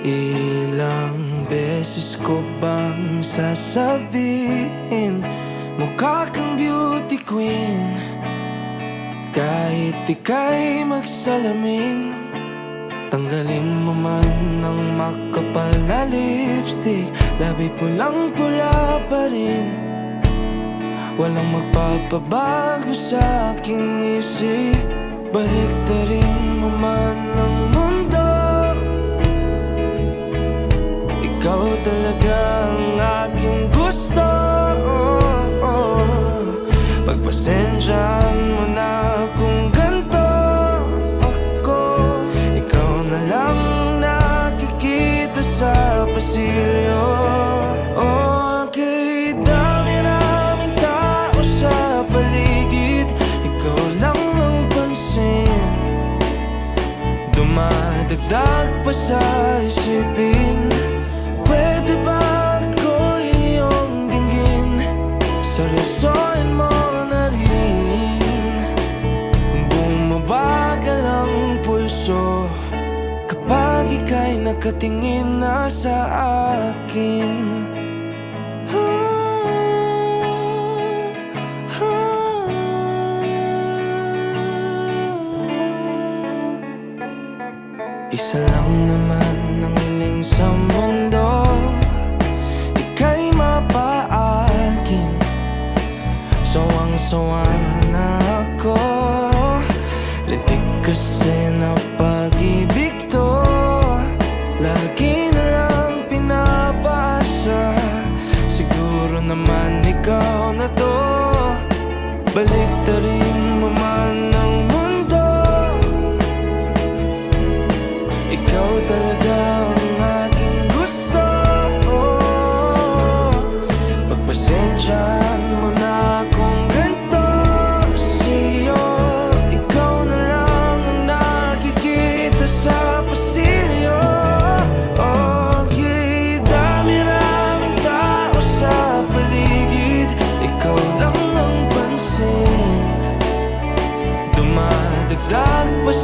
Ilang beses ko bang sasabihin Mukha kang beauty queen. Kahit ika'y magsalamin Tanggalin mo man ang makapal na lipstick. Labi pulang pula pa rin. Walang magpapabago sa aking isip. Baliktarin mo man ang Ikaw talaga ang aking gusto. Oh, oh. Pagpasensyahan mo na kung ganito ako. Ikaw na lang ang nakikita sa pasilyo. Oh, kay dami naming tao sa paligid. Ikaw lang ang pansin. Dumadagdag pa sa isipin Pwede ba ako iyong dinggin Seryosohin mo na rin. Bumabagal ang pulso Kapag ika'y nakatingin na sa akin. Isa lang naman ang hiling sa mundo Sawang-sawa na ako. Lintik kasi na pag-ibig to. Lagi na lang pinapasa. Siguro naman ikaw na to. Baliktarin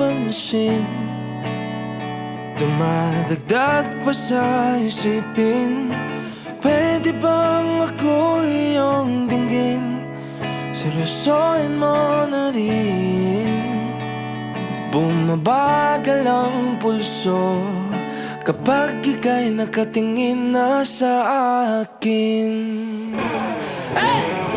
pansin. Dumadagdag pa sa isipin. Pwede bang ako iyong dinggin? Seryosohin mo na rin. Bumabagal ang pulso Kapag ika'y nakatingin na sa akin. Hey!